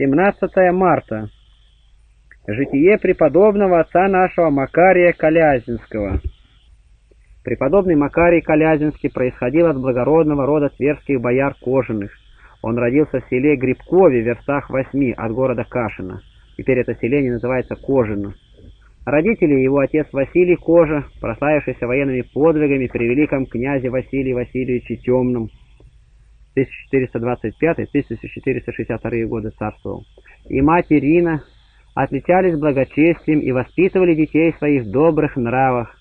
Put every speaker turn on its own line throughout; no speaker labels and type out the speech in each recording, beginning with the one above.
17 марта. Житие преподобного отца нашего Макария Колязинского. Преподобный Макарий Колязинский происходил от благородного рода тверских бояр Кожаных. Он родился в селе Грибкове, в верстах восьми от города Кашина. Теперь это селение называется Кожино. Родители его отец Василий Кожа, прославившийся военными подвигами при великом князе Василии Васильевиче Темном, 1425-1462 годы царствовал, и мать Ирина отличались благочестием и воспитывали детей своих в добрых нравах.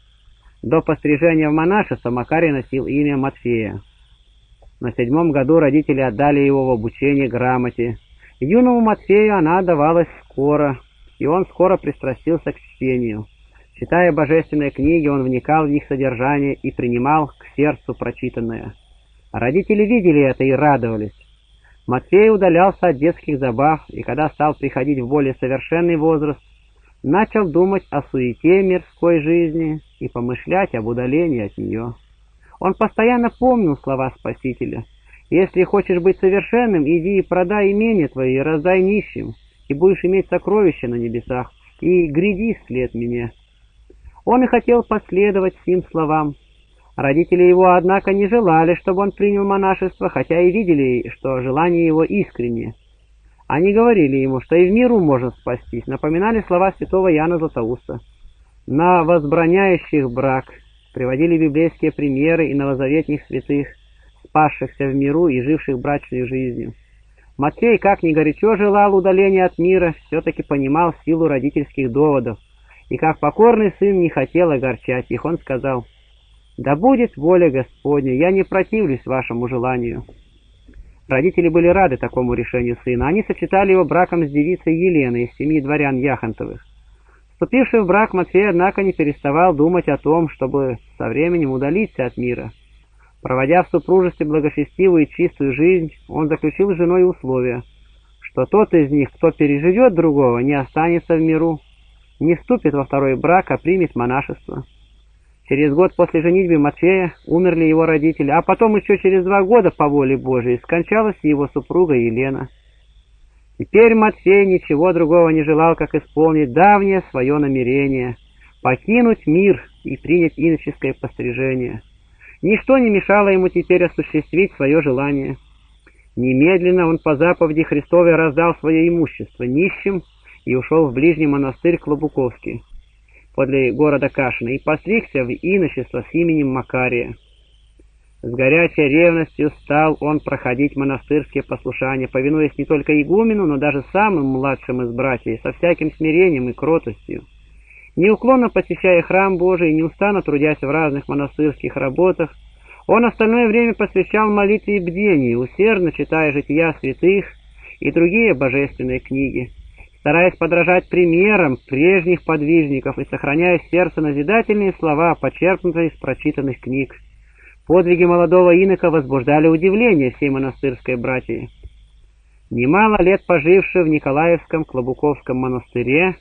До пострижения в монашество Макарий носил имя Матфея. На седьмом году родители отдали его в обучение грамоте. Юному Матфею она давалась скоро, и он скоро пристрастился к чтению. Читая божественные книги, он вникал в их содержание и принимал к сердцу прочитанное. Родители видели это и радовались. Матфей удалялся от детских забав, и когда стал приходить в более совершенный возраст, начал думать о суете мирской жизни и помышлять об удалении от нее. Он постоянно помнил слова Спасителя. «Если хочешь быть совершенным, иди и продай имение твое и раздай нищим, и будешь иметь сокровища на небесах, и гряди вслед меня». Он и хотел последовать сим словам, Родители его, однако, не желали, чтобы он принял монашество, хотя и видели, что желание его искреннее. Они говорили ему, что и в миру можно спастись, напоминали слова святого Яна Златоуста. На возбраняющих брак приводили библейские примеры и новозаветних святых, спасшихся в миру и живших брачной жизнью. Матфей, как ни горячо желал удаления от мира, все-таки понимал силу родительских доводов, и как покорный сын не хотел огорчать их, он сказал — «Да будет воля Господня, я не противлюсь вашему желанию». Родители были рады такому решению сына. Они сочетали его браком с девицей Еленой из семьи дворян Яхонтовых. Вступивший в брак, Матфей, однако, не переставал думать о том, чтобы со временем удалиться от мира. Проводя в супружестве благочестивую и чистую жизнь, он заключил с женой условие, что тот из них, кто переживет другого, не останется в миру, не вступит во второй брак, а примет монашество. Через год после женитьбы Матфея умерли его родители, а потом еще через два года по воле Божией скончалась его супруга Елена. Теперь Матфей ничего другого не желал, как исполнить давнее свое намерение — покинуть мир и принять иноческое пострижение. Ничто не мешало ему теперь осуществить свое желание. Немедленно он по заповеди Христовой раздал свое имущество нищим и ушел в ближний монастырь Клобуковский подле города Кашина, и постригся в иночество с именем Макария. С горячей ревностью стал он проходить монастырские послушания, повинуясь не только игумену, но даже самым младшим из братьев, со всяким смирением и кротостью. Неуклонно посещая храм Божий и неустанно трудясь в разных монастырских работах, он остальное время посвящал молитве и бдению, усердно читая жития святых и другие божественные книги стараясь подражать примерам прежних подвижников и сохраняя в сердце назидательные слова, почерпнутые из прочитанных книг. Подвиги молодого инока возбуждали удивление всей монастырской братьи. Немало лет поживший в Николаевском Клобуковском монастыре,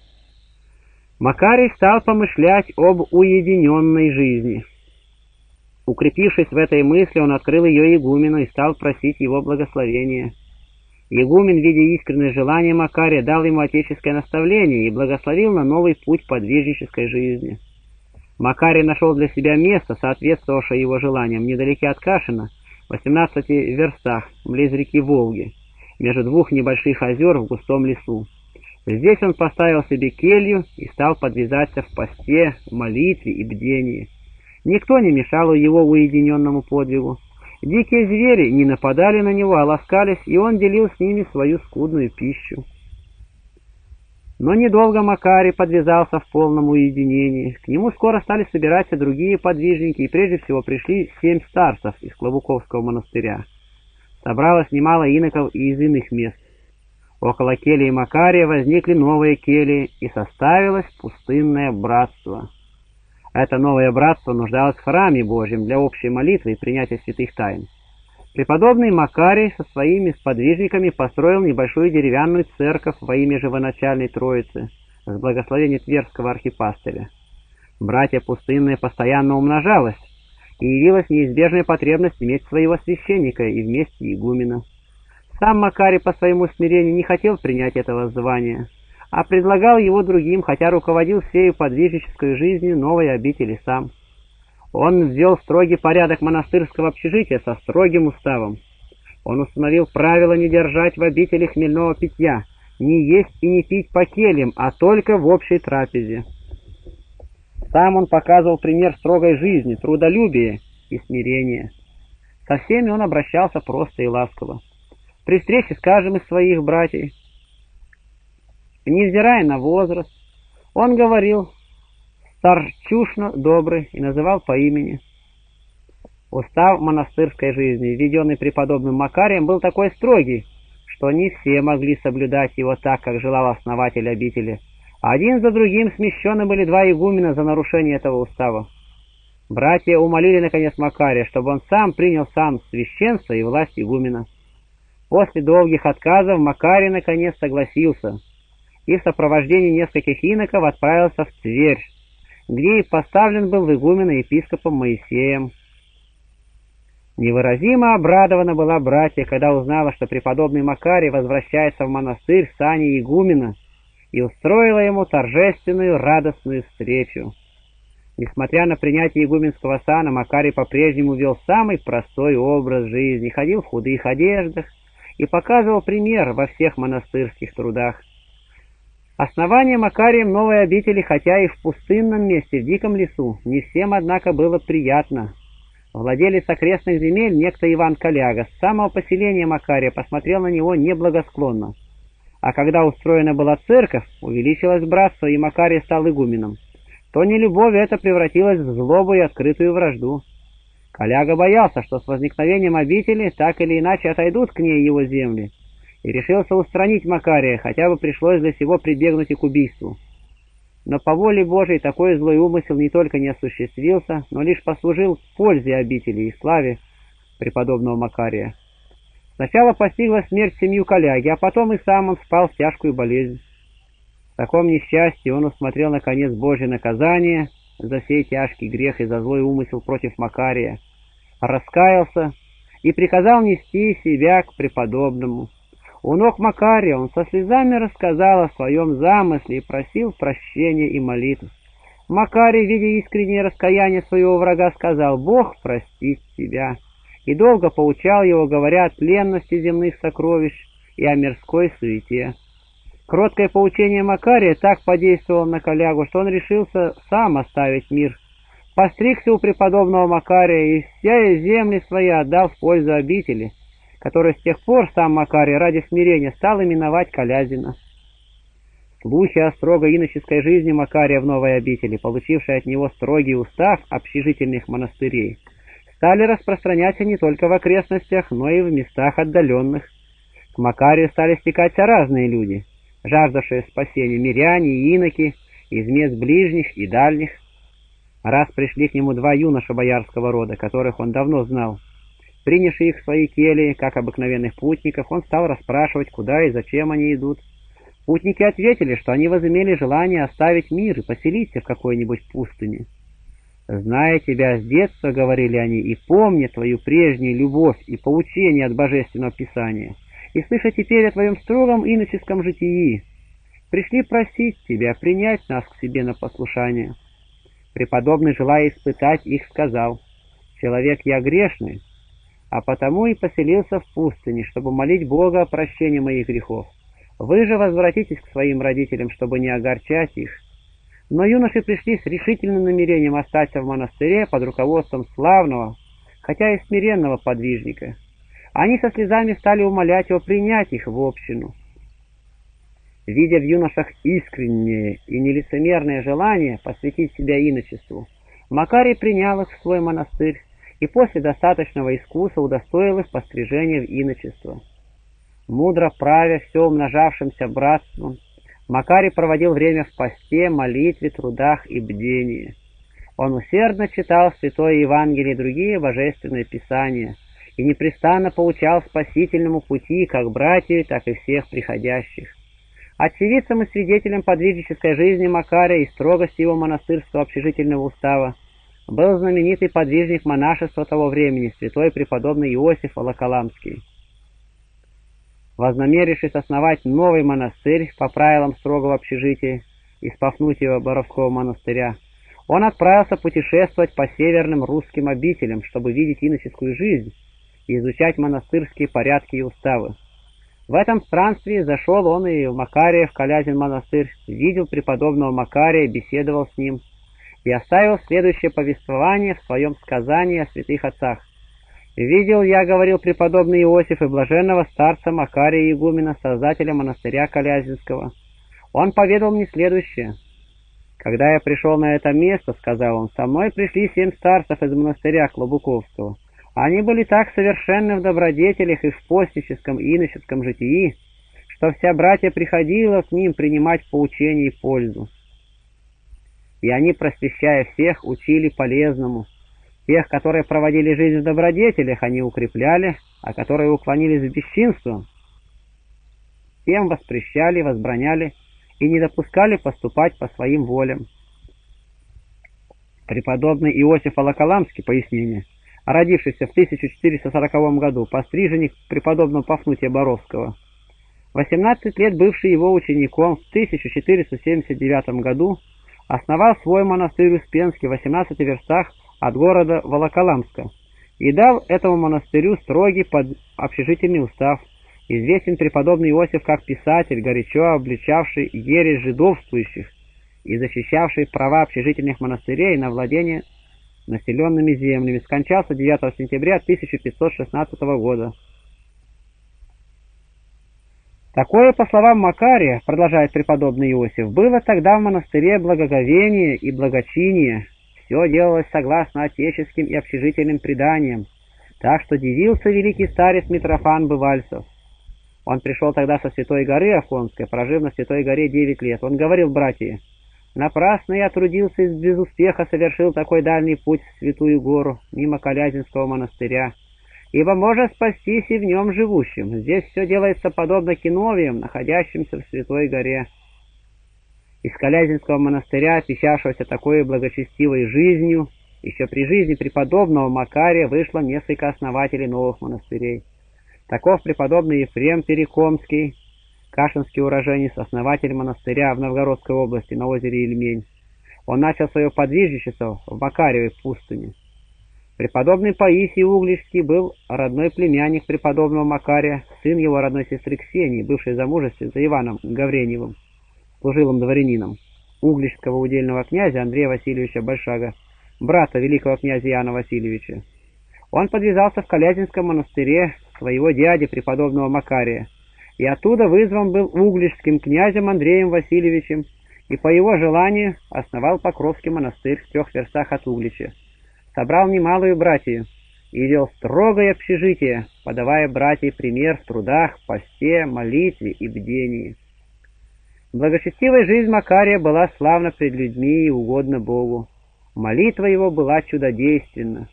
Макарий стал помышлять об уединенной жизни. Укрепившись в этой мысли, он открыл ее игумену и стал просить его благословения. Игумен, видя искреннее желание Макария, дал ему отеческое наставление и благословил на новый путь подвижнической жизни. Макарий нашел для себя место, соответствовавшее его желаниям, недалеке от Кашина, в 18 верстах, близ реки Волги, между двух небольших озер в густом лесу. Здесь он поставил себе келью и стал подвязаться в посте, молитве и бдении. Никто не мешал его уединенному подвигу. Дикие звери не нападали на него, а ласкались, и он делил с ними свою скудную пищу. Но недолго Макарий подвязался в полном уединении. К нему скоро стали собираться другие подвижники, и прежде всего пришли семь старцев из Клобуковского монастыря. Собралось немало иноков и из иных мест. Около кельи Макария возникли новые кельи, и составилось пустынное братство. Это новое братство нуждалось в храме Божьем для общей молитвы и принятия святых тайн. Преподобный Макарий со своими сподвижниками построил небольшую деревянную церковь во имя живоначальной Троицы с благословения Тверского архипастыря. Братья пустынные постоянно умножалось, и явилась неизбежная потребность иметь своего священника и вместе игумена. Сам Макарий по своему смирению не хотел принять этого звания, а предлагал его другим, хотя руководил всей подвижнической жизнью новой обители сам. Он ввел строгий порядок монастырского общежития со строгим уставом. Он установил правило не держать в обители хмельного питья, не есть и не пить по кельям, а только в общей трапезе. Сам он показывал пример строгой жизни, трудолюбия и смирения. Со всеми он обращался просто и ласково. При встрече с каждым из своих братьев, невзирая на возраст, он говорил старчушно добрый и называл по имени. Устав монастырской жизни, введенный преподобным Макарием, был такой строгий, что не все могли соблюдать его так, как желал основатель обители. Один за другим смещены были два игумена за нарушение этого устава. Братья умолили, наконец, Макария, чтобы он сам принял сам священство и власть игумена. После долгих отказов Макарий, наконец, согласился и в сопровождении нескольких иноков отправился в Тверь, где и поставлен был в игумена епископом Моисеем. Невыразимо обрадована была братья, когда узнала, что преподобный Макарий возвращается в монастырь в сане игумена и устроила ему торжественную радостную встречу. Несмотря на принятие игуменского сана, Макарий по-прежнему вел самый простой образ жизни, ходил в худых одеждах и показывал пример во всех монастырских трудах. Основание Макарием новой обители, хотя и в пустынном месте, в диком лесу, не всем, однако, было приятно. Владелец окрестных земель, некто Иван Коляга, с самого поселения Макария посмотрел на него неблагосклонно. А когда устроена была церковь, увеличилось братство, и Макарий стал игуменом, то нелюбовь это превратилась в злобу и открытую вражду. Коляга боялся, что с возникновением обители так или иначе отойдут к ней его земли, и решился устранить Макария, хотя бы пришлось для сего прибегнуть и к убийству. Но по воле Божией такой злой умысел не только не осуществился, но лишь послужил пользе обители и славе преподобного Макария. Сначала постигла смерть семью коляги, а потом и сам он спал в тяжкую болезнь. В таком несчастье он усмотрел наконец Божье наказание за сей тяжкий грех и за злой умысел против Макария, раскаялся и приказал нести себя к преподобному. У ног Макария он со слезами рассказал о своем замысле и просил прощения и молитв. Макарий, видя искреннее раскаяние своего врага, сказал «Бог простит тебя» и долго поучал его, говоря о тленности земных сокровищ и о мирской суете. Кроткое поучение Макария так подействовало на коллягу, что он решился сам оставить мир. Постригся у преподобного Макария и все земли свои отдал в пользу обители — который с тех пор сам Макарий ради смирения стал именовать Колязина. Слухи о строгой иноческой жизни Макария в новой обители, получившей от него строгий устав общежительных монастырей, стали распространяться не только в окрестностях, но и в местах отдаленных. К Макарию стали стекаться разные люди, жаждавшие спасения, миряне и иноки, из мест ближних и дальних. Раз пришли к нему два юноша боярского рода, которых он давно знал, Принявший их в свои кельи, как обыкновенных путников, он стал расспрашивать, куда и зачем они идут. Путники ответили, что они возымели желание оставить мир и поселиться в какой-нибудь пустыне. «Зная тебя с детства, — говорили они, — и помня твою прежнюю любовь и поучение от Божественного Писания, и слыша теперь о твоем строгом иноческом житии, пришли просить тебя принять нас к себе на послушание». Преподобный, желая испытать их, сказал, «Человек я грешный, а потому и поселился в пустыне, чтобы молить Бога о прощении моих грехов. Вы же возвратитесь к своим родителям, чтобы не огорчать их. Но юноши пришли с решительным намерением остаться в монастыре под руководством славного, хотя и смиренного подвижника. Они со слезами стали умолять его принять их в общину. Видя в юношах искреннее и нелицемерное желание посвятить себя иночеству, Макарий принял их в свой монастырь, и после достаточного искуса удостоил их пострижения в иночество. Мудро правя все умножавшимся братством, Макарий проводил время в посте, молитве, трудах и бдении. Он усердно читал Святое Евангелие и другие божественные писания и непрестанно поучал спасительному пути как братьев, так и всех приходящих. Очевидцем и свидетелем подвижнической жизни Макария и строгости его монастырского общежительного устава был знаменитый подвижник монашества того времени, святой преподобный Иосиф Волоколамский. вознамерившись основать новый монастырь по правилам строгого общежития из Пафнутьева Боровского монастыря, он отправился путешествовать по северным русским обителям, чтобы видеть иноческую жизнь и изучать монастырские порядки и уставы. В этом странстве зашел он и в Макария, в Калязин монастырь, видел преподобного Макария, беседовал с ним и оставил следующее повествование в своем сказании о святых отцах. «Видел я, — говорил преподобный Иосиф, и блаженного старца Макария Игумена, создателя монастыря Калязинского. Он поведал мне следующее. Когда я пришел на это место, — сказал он, — со мной пришли семь старцев из монастыря Клобуковского. Они были так совершенны в добродетелях и в постническом и иноческом житии, что вся братья приходила к ним принимать поучение и пользу. И они, просвещая всех, учили полезному. Тех, которые проводили жизнь в добродетелях, они укрепляли, а которые уклонились в бесчинство, тем воспрещали, возбраняли и не допускали поступать по своим волям. Преподобный Иосиф Алакаламский, пояснение – родившийся в 1440 году, постриженник преподобного Пафнутия Боровского. 18 лет бывший его учеником в 1479 году основал свой монастырь Успенский в 18 верстах от города Волоколамска и дал этому монастырю строгий под общежительный устав. Известен преподобный Иосиф как писатель, горячо обличавший ересь жидовствующих и защищавший права общежительных монастырей на владение населенными землями, скончался 9 сентября 1516 года. Такое, по словам Макария, продолжает преподобный Иосиф, было тогда в монастыре благоговение и благочиние. Все делалось согласно отеческим и общежительным преданиям, так что дивился великий старец Митрофан Бывальцев. Он пришел тогда со Святой горы Афонской, прожив на Святой горе девять лет. Он говорил, братья, Напрасно я трудился и без успеха совершил такой дальний путь в Святую Гору, мимо Калязинского монастыря, ибо можно спастись и в нем живущим. Здесь все делается подобно киновиям, находящимся в Святой Горе. Из Калязинского монастыря, отличавшегося такой благочестивой жизнью, еще при жизни преподобного Макария вышло несколько основателей новых монастырей. Таков преподобный Ефрем Перекомский, Кашинский уроженец, основатель монастыря в Новгородской области на озере Ильмень. Он начал свое подвижничество в Макаревой пустыне. Преподобный Паисий Угличский был родной племянник преподобного Макария, сын его родной сестры Ксении, бывшей замужестве за Иваном Гавреньевым, служилым дворянином, угличского удельного князя Андрея Васильевича Большага, брата великого князя Иоанна Васильевича. Он подвязался в Калязинском монастыре своего дяди, преподобного Макария, и оттуда вызван был угличским князем Андреем Васильевичем и по его желанию основал Покровский монастырь в трех верстах от Углича. Собрал немалую братью и вел строгое общежитие, подавая братьям пример в трудах, посте, молитве и бдении. Благочестивая жизнь Макария была славна пред людьми и угодна Богу. Молитва его была чудодейственна.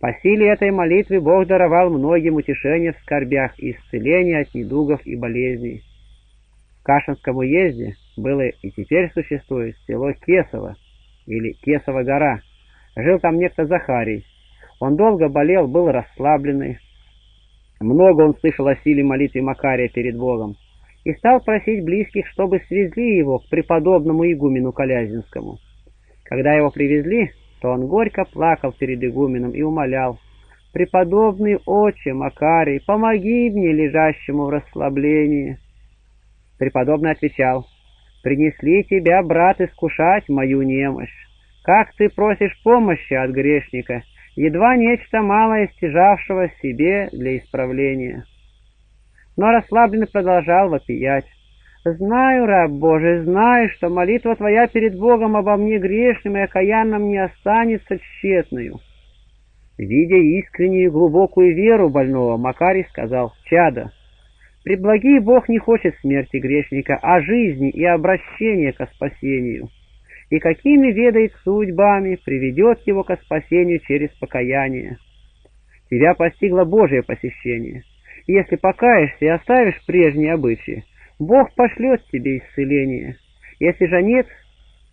По силе этой молитвы Бог даровал многим утешение в скорбях и исцеление от недугов и болезней. В Кашинском уезде было и теперь существует село Кесово, или Кесова гора. Жил там некто Захарий. Он долго болел, был расслабленный. Много он слышал о силе молитвы Макария перед Богом и стал просить близких, чтобы свезли его к преподобному игумену Колязинскому. Когда его привезли, то он горько плакал перед игуменом и умолял, «Преподобный отче Макарий, помоги мне, лежащему в расслаблении!» Преподобный отвечал, «Принесли тебя, брат, искушать мою немощь. Как ты просишь помощи от грешника, едва нечто малое стяжавшего себе для исправления». Но расслабленный продолжал вопиять. Знаю, раб Божий, знаю, что молитва твоя перед Богом обо мне грешным и окаянным не останется тщетную. Видя искреннюю и глубокую веру больного, Макарий сказал, «Чада, преблагий Бог не хочет смерти грешника, а жизни и обращения ко спасению, и какими ведает судьбами приведет его ко спасению через покаяние. Тебя постигло Божие посещение. Если покаешься и оставишь прежние обычаи, Бог пошлет тебе исцеление. Если же нет,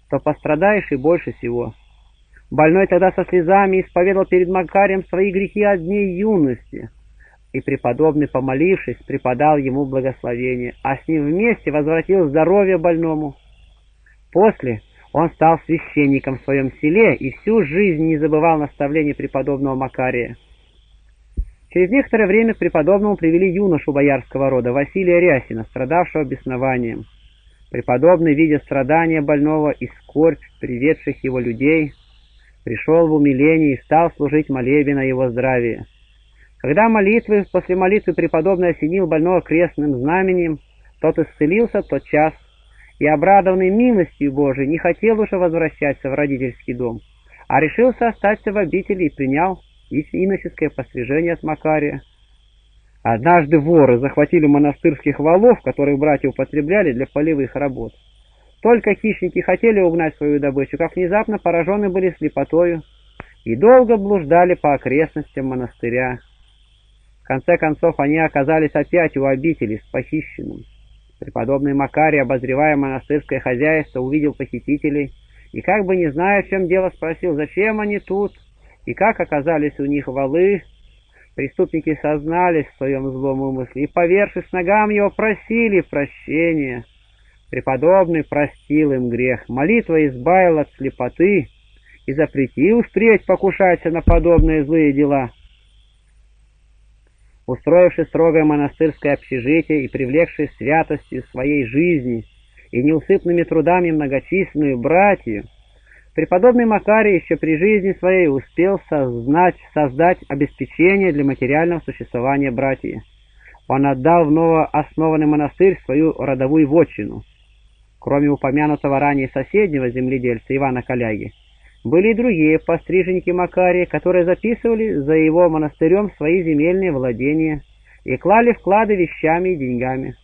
то пострадаешь и больше всего. Больной тогда со слезами исповедал перед Макарием свои грехи от дней юности. и преподобный, помолившись, преподал ему благословение, а с ним вместе возвратил здоровье больному. После он стал священником в своем селе и всю жизнь не забывал наставлений преподобного Макария. Через некоторое время к преподобному привели юношу боярского рода, Василия Рясина, страдавшего беснованием. Преподобный, видя страдания больного и скорбь приведших его людей, пришел в умиление и стал служить молебен на его здравие. Когда молитвы, после молитвы преподобный осенил больного крестным знаменем, тот исцелился тот час, и, обрадованный милостью Божией, не хотел уже возвращаться в родительский дом, а решился остаться в обители и принял иноческое пострижение от Макария. Однажды воры захватили монастырских валов, которых братья употребляли для полевых работ. Только хищники хотели угнать свою добычу, как внезапно поражены были слепотою и долго блуждали по окрестностям монастыря. В конце концов они оказались опять у обители с похищенным. Преподобный Макарий, обозревая монастырское хозяйство, увидел похитителей и, как бы не зная, в чем дело, спросил, зачем они тут и как оказались у них валы. Преступники сознались в своем злом умысле и, повершись ногам его, просили прощения. Преподобный простил им грех, молитва избавила от слепоты и запретил впредь покушаться на подобные злые дела. Устроивший строгое монастырское общежитие и привлекший святостью своей жизни и неусыпными трудами многочисленную братью, преподобный Макарий еще при жизни своей успел сознать, создать обеспечение для материального существования братьев. Он отдал в новооснованный монастырь свою родовую вотчину. Кроме упомянутого ранее соседнего земледельца Ивана Коляги, были и другие постриженники Макария, которые записывали за его монастырем свои земельные владения и клали вклады вещами и деньгами.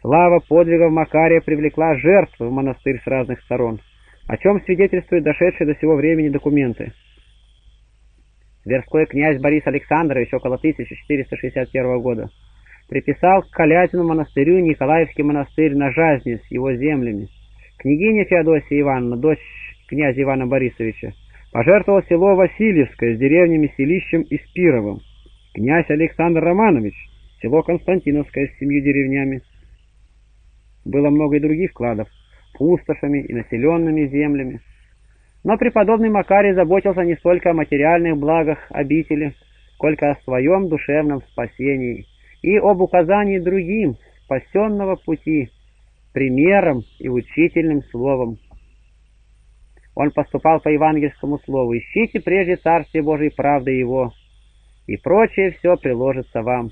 Слава подвигов Макария привлекла жертвы в монастырь с разных сторон, о чем свидетельствуют дошедшие до сего времени документы. Тверской князь Борис Александрович около 1461 года приписал к Калязину монастырю Николаевский монастырь на Жазне с его землями. Княгиня Феодосия Ивановна, дочь князя Ивана Борисовича, пожертвовал село Васильевское с деревнями Селищем и Спировым, князь Александр Романович, село Константиновское с семью деревнями. Было много и других вкладов, пустошами и населенными землями. Но преподобный Макарий заботился не столько о материальных благах обители, сколько о своем душевном спасении и об указании другим спасенного пути, примером и учительным словом. Он поступал по евангельскому слову. «Ищите прежде Царствие Божие правды Его, и прочее все приложится вам».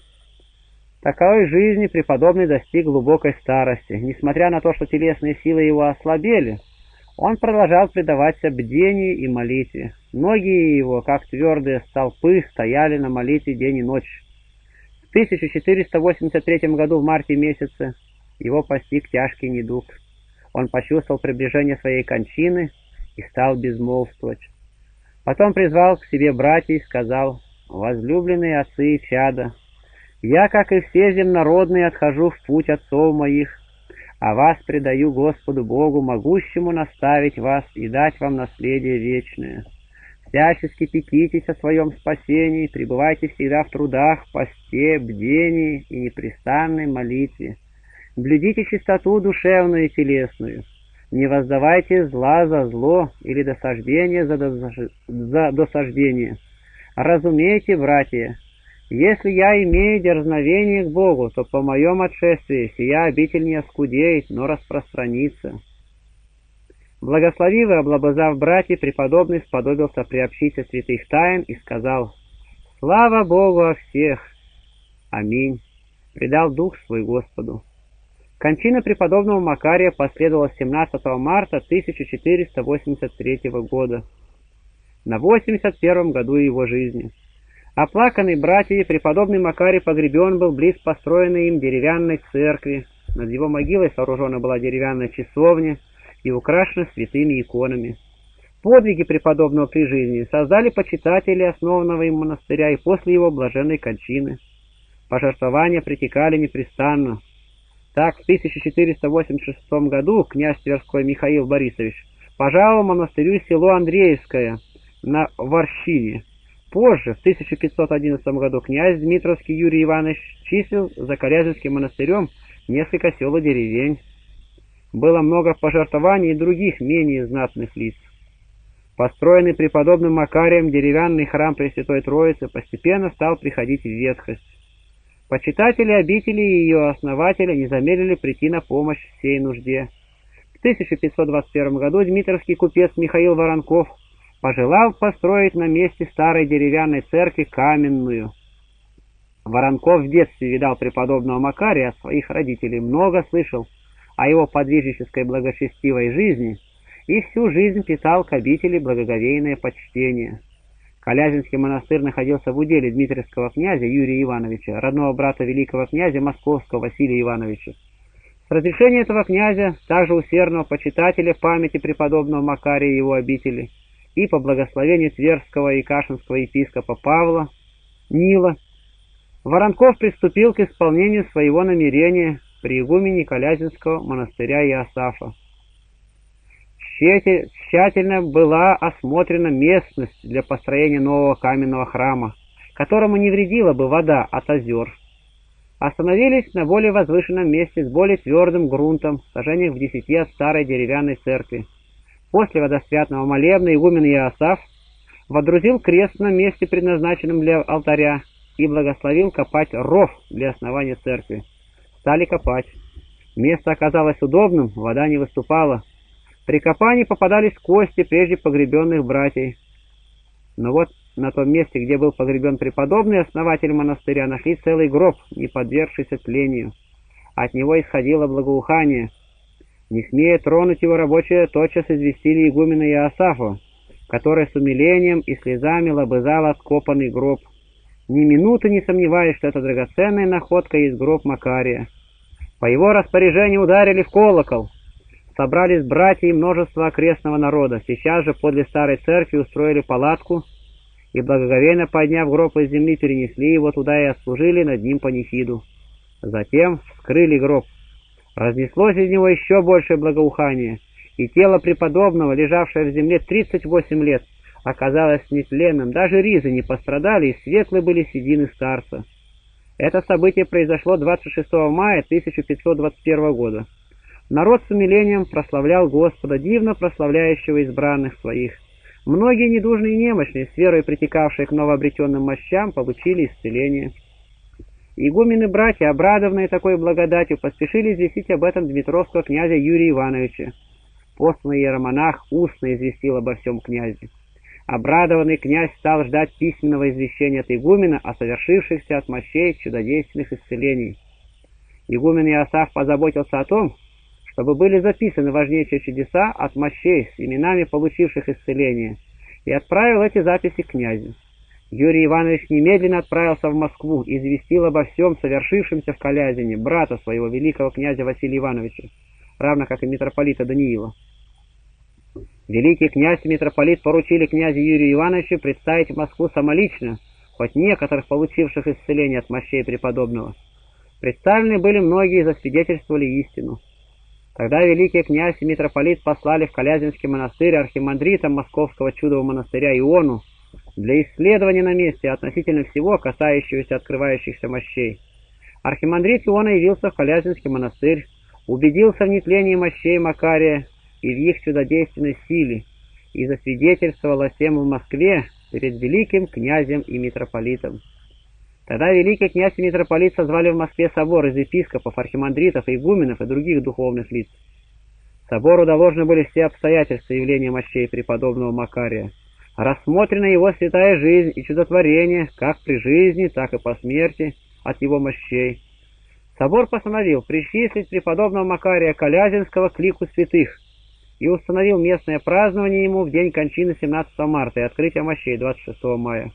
Таковой жизни преподобный достиг глубокой старости. Несмотря на то, что телесные силы его ослабели, он продолжал предаваться бдению и молитве. Ноги его, как твердые столпы, стояли на молитве день и ночь. В 1483 году в марте месяце его постиг тяжкий недуг. Он почувствовал приближение своей кончины и стал безмолвствовать. Потом призвал к себе братьев и сказал, «Возлюбленные отцы и чада, я, как и все земнородные, отхожу в путь отцов моих, а вас предаю Господу Богу, могущему наставить вас и дать вам наследие вечное. Всячески пекитесь о своем спасении, пребывайте всегда в трудах, посте, бдении и непрестанной молитве. Блюдите чистоту душевную и телесную, не воздавайте зла за зло или досаждение за, за досаждение. Разумейте, братья, если я имею дерзновение к Богу, то по моем отшествии сия обитель не оскудеет, но распространится. Благословив и облобызав братьев, преподобный сподобился приобщиться святых тайн и сказал «Слава Богу о всех! Аминь!» предал дух свой Господу. Кончина преподобного Макария последовала 17 марта 1483 года, на 81 году его жизни. Оплаканный братьями, преподобный Макарий погребен был близ построенной им деревянной церкви. Над его могилой сооружена была деревянная часовня и украшена святыми иконами. Подвиги преподобного при жизни создали почитатели основанного им монастыря и после его блаженной кончины. Пожертвования притекали непрестанно, так, в 1486 году князь Тверской Михаил Борисович пожаловал монастырю село Андреевское на Варщине. позже, в 1511 году, князь Дмитровский Юрий Иванович числил за Корязинским монастырем несколько сел и деревень. Было много пожертвований и других менее знатных лиц. Построенный преподобным Макарием деревянный храм Пресвятой Троицы постепенно стал приходить в ветхость. Почитатели обители и ее основатели не замедлили прийти на помощь всей нужде. В 1521 году дмитровский купец Михаил Воронков пожелал построить на месте старой деревянной церкви каменную. Воронков в детстве видал преподобного Макария от своих родителей, много слышал о его подвижнической благочестивой жизни и всю жизнь питал к обители благоговейное почтение. Колязинский монастырь находился в уделе дмитриевского князя Юрия Ивановича, родного брата великого князя Московского Василия Ивановича. С разрешения этого князя, также усердного почитателя памяти преподобного Макария и его обители, и по благословению Тверского и Кашинского епископа Павла, Нила, Воронков приступил к исполнению своего намерения при игумене Колязинского монастыря Иосафа. Тщательно была осмотрена местность для построения нового каменного храма, которому не вредила бы вода от озер. Остановились на более возвышенном месте с более твердым грунтом, сажениях в десяти от старой деревянной церкви. После водосвятного молебна игумен Иосаф водрузил крест на месте, предназначенном для алтаря, и благословил копать ров для основания церкви. Стали копать. Место оказалось удобным, вода не выступала, при копании попадались кости прежде погребенных братьев. Но вот на том месте, где был погребен преподобный основатель монастыря, нашли целый гроб, не подвергшийся тлению. От него исходило благоухание. Не смея тронуть его рабочие, тотчас известили игумена Иосафа, который с умилением и слезами лобызал откопанный гроб. Ни минуты не сомневаясь, что это драгоценная находка из гроб Макария. По его распоряжению ударили в колокол — Собрались братья и множество окрестного народа. Сейчас же подле старой церкви устроили палатку и, благоговейно подняв гроб из земли, перенесли его туда и отслужили над ним панихиду. Затем вскрыли гроб. Разнеслось из него еще большее благоухание, и тело преподобного, лежавшее в земле 38 лет, оказалось нетленным, даже ризы не пострадали, и светлые были седины старца. Это событие произошло 26 мая 1521 года. Народ с умилением прославлял Господа, дивно прославляющего избранных своих. Многие недужные и немощные, с верой притекавшие к новообретенным мощам, получили исцеление. Игумены братья, обрадованные такой благодатью, поспешили известить об этом Дмитровского князя Юрия Ивановича. Посланный иеромонах устно известил обо всем князе. Обрадованный князь стал ждать письменного извещения от игумена о совершившихся от мощей чудодейственных исцелений. Игумен Иосаф позаботился о том, чтобы были записаны важнейшие чудеса от мощей с именами получивших исцеление, и отправил эти записи князю. Юрий Иванович немедленно отправился в Москву и известил обо всем совершившемся в Калязине брата своего великого князя Василия Ивановича, равно как и митрополита Даниила. Великий князь и митрополит поручили князю Юрию Ивановичу представить в Москву самолично хоть некоторых получивших исцеление от мощей преподобного. Представлены были многие и засвидетельствовали истину. Тогда великий князь и митрополит послали в Калязинский монастырь архимандрита Московского чудового монастыря Иону для исследования на месте относительно всего, касающегося открывающихся мощей. Архимандрит Иона явился в Калязинский монастырь, убедился в нетлении мощей Макария и в их чудодейственной силе, и засвидетельствовал всем в Москве перед великим князем и митрополитом. Тогда великий князь и митрополит созвали в Москве собор из епископов, архимандритов, игуменов и других духовных лиц. Собору доложены были все обстоятельства явления мощей преподобного Макария. Рассмотрена его святая жизнь и чудотворение, как при жизни, так и по смерти от его мощей. Собор постановил причислить преподобного Макария Колязинского к лику святых и установил местное празднование ему в день кончины 17 марта и открытия мощей 26 мая.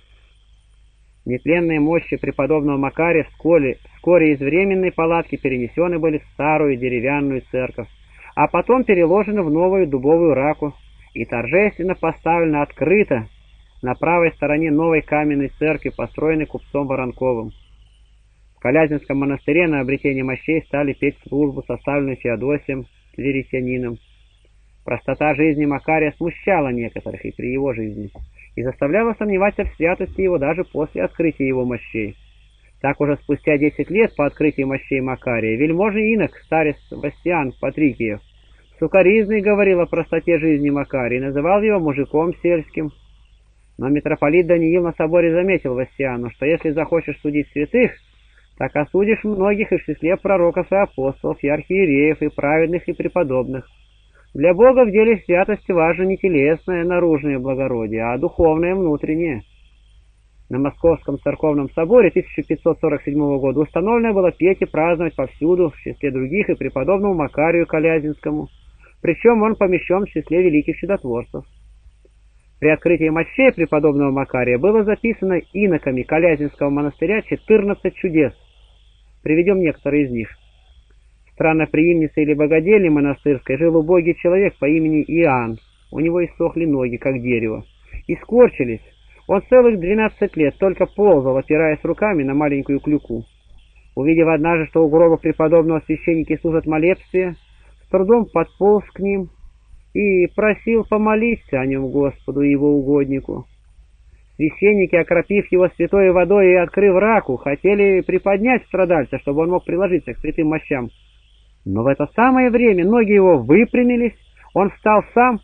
Нетленные мощи преподобного Макария вскоре, вскоре из временной палатки перенесены были в старую деревянную церковь, а потом переложены в новую дубовую раку и торжественно поставлено открыто на правой стороне новой каменной церкви, построенной купцом Воронковым. В Калязинском монастыре на обретение мощей стали петь службу, составленную Феодосием Тверитянином. Простота жизни Макария смущала некоторых и при его жизни и заставляла сомневаться в святости его даже после открытия его мощей. Так уже спустя десять лет по открытию мощей Макария вельможный инок, старец Бастиан Патрикиев, сукоризный говорил о простоте жизни Макария и называл его мужиком сельским. Но митрополит Даниил на соборе заметил Вастиану, что если захочешь судить святых, так осудишь многих и в числе пророков и апостолов, и архиереев, и праведных, и преподобных. Для Бога в деле святости важно не телесное, наружное благородие, а духовное, внутреннее. На Московском церковном соборе 1547 года установлено было петь и праздновать повсюду, в числе других и преподобному Макарию Колязинскому, причем он помещен в числе великих чудотворцев. При открытии мощей преподобного Макария было записано иноками Колязинского монастыря 14 чудес. Приведем некоторые из них. В странноприимнице или богадельне монастырской жил убогий человек по имени Иоанн. У него иссохли ноги, как дерево, и скорчились, он целых двенадцать лет только ползал, опираясь руками на маленькую клюку. Увидев однажды, что у гроба преподобного священники служат молебствие, с трудом подполз к ним и просил помолиться о нем Господу и его угоднику. Священники, окропив его святой водой и открыв раку, хотели приподнять страдальца, чтобы он мог приложиться к святым мощам. Но в это самое время ноги его выпрямились, он встал сам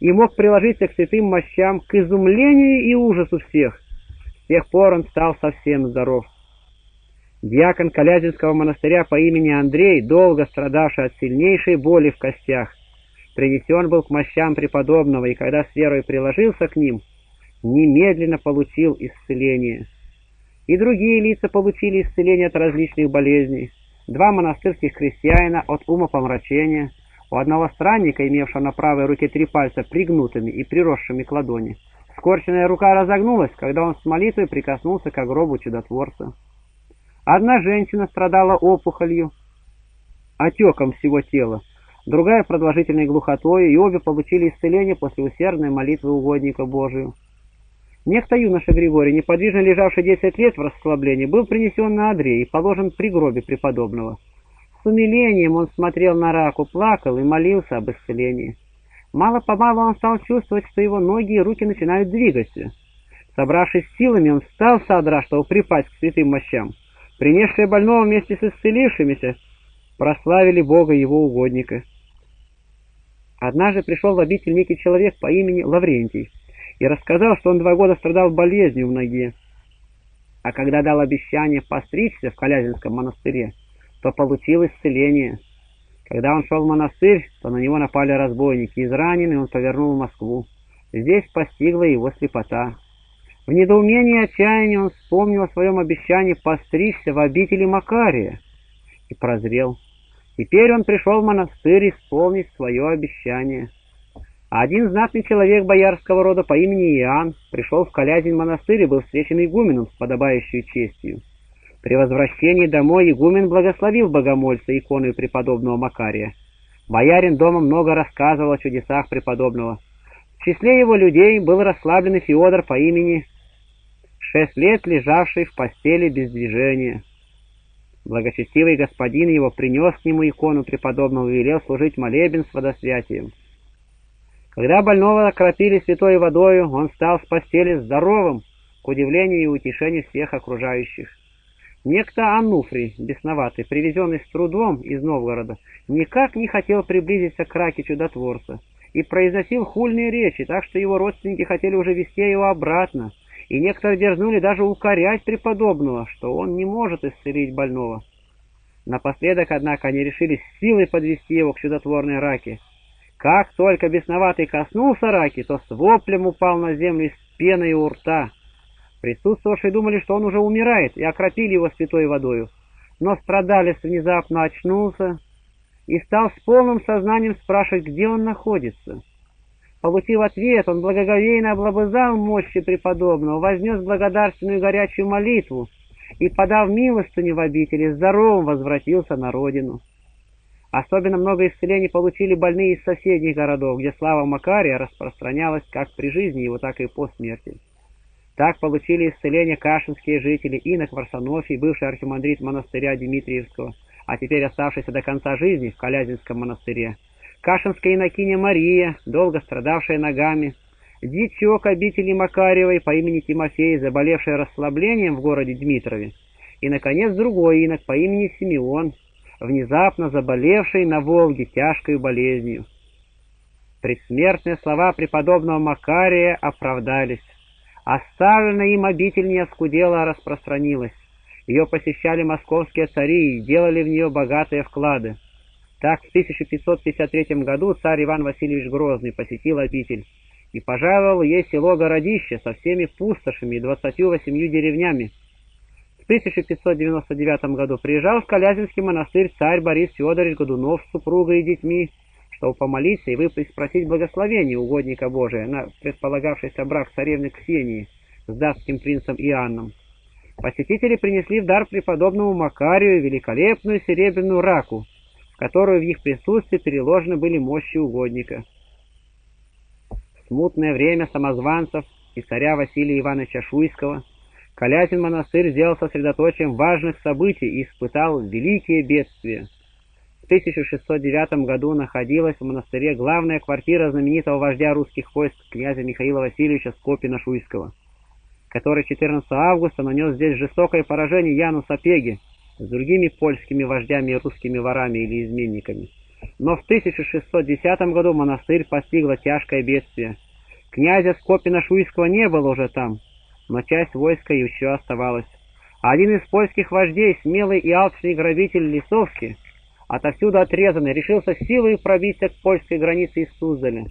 и мог приложиться к святым мощам к изумлению и ужасу всех. С тех пор он стал совсем здоров. Диакон Колязинского монастыря по имени Андрей, долго страдавший от сильнейшей боли в костях, принесен был к мощам преподобного, и когда с верой приложился к ним, немедленно получил исцеление. И другие лица получили исцеление от различных болезней. Два монастырских крестьянина от умопомрачения, у одного странника, имевшего на правой руке три пальца пригнутыми и приросшими к ладони, скорченная рука разогнулась, когда он с молитвой прикоснулся к гробу чудотворца. Одна женщина страдала опухолью, отеком всего тела, другая продолжительной глухотой, и обе получили исцеление после усердной молитвы угодника Божию. Некто юноша Григорий, неподвижно лежавший десять лет в расслаблении, был принесен на Андрея и положен при гробе преподобного. С умилением он смотрел на раку, плакал и молился об исцелении. Мало-помалу он стал чувствовать, что его ноги и руки начинают двигаться. Собравшись силами, он встал с одра, чтобы припасть к святым мощам. Принесшие больного вместе с исцелившимися прославили Бога его угодника. Однажды пришел в обитель некий человек по имени Лаврентий и рассказал, что он два года страдал болезнью в ноге. А когда дал обещание постричься в Колязинском монастыре, то получил исцеление. Когда он шел в монастырь, то на него напали разбойники. Израненный он повернул в Москву. Здесь постигла его слепота. В недоумении и отчаянии он вспомнил о своем обещании постричься в обители Макария и прозрел. Теперь он пришел в монастырь исполнить свое обещание. Один знатный человек боярского рода по имени Иоанн пришел в Калязин монастырь и был встречен игуменом с подобающей честью. При возвращении домой игумен благословил богомольца икону преподобного Макария. Боярин дома много рассказывал о чудесах преподобного. В числе его людей был расслабленный Феодор по имени шесть лет лежавший в постели без движения. Благочестивый господин его принес к нему икону преподобного и велел служить молебен с водосвятием. Когда больного окропили святой водою, он стал с постели здоровым, к удивлению и утешению всех окружающих. Некто Ануфрий, бесноватый, привезенный с трудом из Новгорода, никак не хотел приблизиться к раке чудотворца и произносил хульные речи, так что его родственники хотели уже вести его обратно, и некоторые дерзнули даже укорять преподобного, что он не может исцелить больного. Напоследок, однако, они решили силой подвести его к чудотворной раке. Как только бесноватый коснулся раки, то с воплем упал на землю с пеной у рта. Присутствовавшие думали, что он уже умирает, и окропили его святой водою. Но страдалец внезапно очнулся и стал с полным сознанием спрашивать, где он находится. Получив ответ, он благоговейно облобызал мощи преподобного, вознес благодарственную горячую молитву и, подав милостыню в обители, здоровым возвратился на родину. Особенно много исцелений получили больные из соседних городов, где слава Макария распространялась как при жизни его, так и по смерти. Так получили исцеление кашинские жители, инок Варсонофий, бывший архимандрит монастыря Дмитриевского, а теперь оставшийся до конца жизни в Калязинском монастыре. Кашинская инокиня Мария, долго страдавшая ногами, дичок обители Макаревой по имени Тимофей, заболевший расслаблением в городе Дмитрове, и, наконец, другой инок по имени Симеон, внезапно заболевший на Волге тяжкой болезнью. Предсмертные слова преподобного Макария оправдались. Оставленная им обитель не оскудела, а распространилась. Ее посещали московские цари и делали в нее богатые вклады. Так в 1553 году царь Иван Васильевич Грозный посетил обитель и пожаловал ей село Городище со всеми пустошами и двадцатью восемью деревнями. В 1599 году приезжал в Калязинский монастырь царь Борис Федорович Годунов с супругой и детьми, чтобы помолиться и спросить благословения угодника Божия на предполагавшийся брак царевны Ксении с датским принцем Иоанном. Посетители принесли в дар преподобному Макарию великолепную серебряную раку, в которую в их присутствии переложены были мощи угодника. В смутное время самозванцев и царя Василия Ивановича Шуйского Калязин монастырь сделал сосредоточием важных событий и испытал великие бедствия. В 1609 году находилась в монастыре главная квартира знаменитого вождя русских войск князя Михаила Васильевича Скопина-Шуйского который 14 августа нанес здесь жестокое поражение Яну Сапеге с другими польскими вождями и русскими ворами или изменниками. Но в 1610 году монастырь постигло тяжкое бедствие. Князя Скопина-Шуйского не было уже там, но часть войска еще оставалась. Один из польских вождей, смелый и алчный грабитель Лисовский, отовсюду отрезанный, решился силой пробиться к польской границе из Суздаля.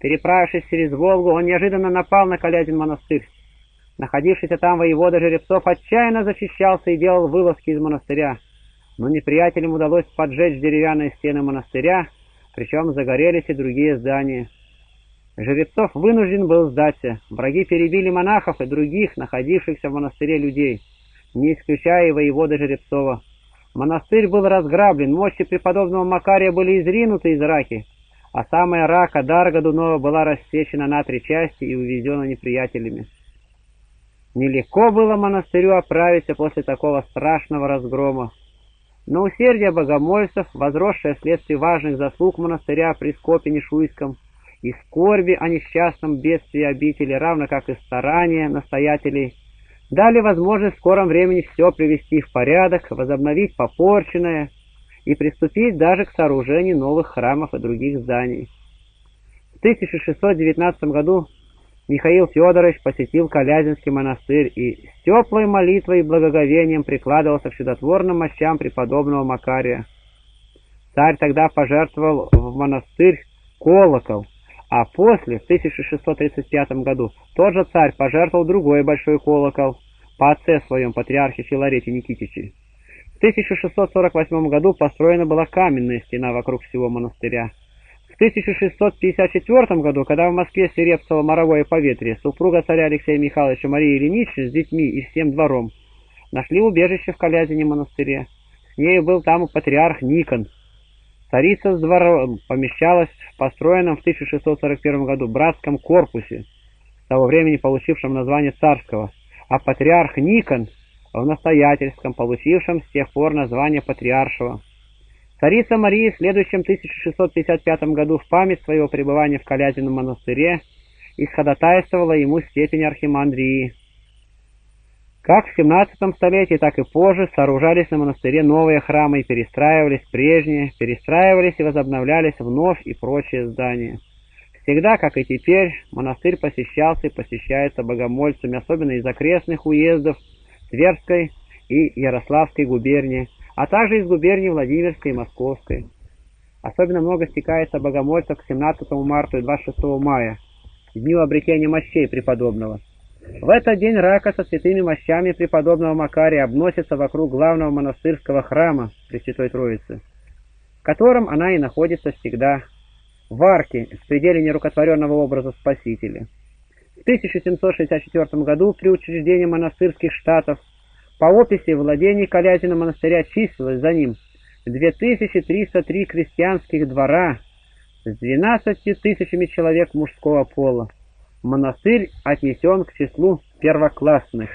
Переправившись через Волгу, он неожиданно напал на Калязин монастырь. Находившийся там воевода Жеребцов отчаянно защищался и делал вылазки из монастыря, но неприятелям удалось поджечь деревянные стены монастыря, причем загорелись и другие здания. Жеребцов вынужден был сдаться. Враги перебили монахов и других, находившихся в монастыре людей, не исключая и воевода Жеребцова. Монастырь был разграблен, мощи преподобного Макария были изринуты из раки, а самая рака Дарга Дунова была рассечена на три части и увезена неприятелями. Нелегко было монастырю оправиться после такого страшного разгрома. Но усердие богомольцев, возросшее вследствие важных заслуг монастыря при Скопине Шуйском, и скорби о несчастном бедствии обители, равно как и старания настоятелей, дали возможность в скором времени все привести в порядок, возобновить попорченное и приступить даже к сооружению новых храмов и других зданий. В 1619 году Михаил Федорович посетил Калязинский монастырь и с теплой молитвой и благоговением прикладывался к чудотворным мощам преподобного Макария. Царь тогда пожертвовал в монастырь колокол, а после, в 1635 году, тот же царь пожертвовал другой большой колокол по отце своем, патриархе Филарете Никитиче. В 1648 году построена была каменная стена вокруг всего монастыря. В 1654 году, когда в Москве свирепствовало моровое поветрие, супруга царя Алексея Михайловича Мария Ильинична с детьми и всем двором нашли убежище в Калязине монастыре. С нею был там патриарх Никон. Царица с двором помещалась в построенном в 1641 году братском корпусе, того времени получившем название царского, а патриарх Никон в настоятельском, получившем с тех пор название патриаршего. Царица Мария в следующем 1655 году в память своего пребывания в Калязином монастыре исходотайствовала ему степень архимандрии. Как в 17 столетии, так и позже сооружались на монастыре новые храмы и перестраивались прежние, перестраивались и возобновлялись вновь и прочие здания. Всегда, как и теперь, монастырь посещался и посещается богомольцами, особенно из окрестных уездов Тверской и Ярославской губернии, а также из губерний Владимирской и Московской. Особенно много стекается богомольцев к 17 марта и 26 мая, дню обретения мощей преподобного. В этот день рака со святыми мощами преподобного Макария обносится вокруг главного монастырского храма Пресвятой Троицы, в котором она и находится всегда, в арке, в пределе нерукотворенного образа Спасителя. В 1764 году при учреждении монастырских штатов по описи владений Калязина монастыря числилось за ним 2303 крестьянских двора с 12 тысячами человек мужского пола. Монастырь отнесен к числу первоклассных.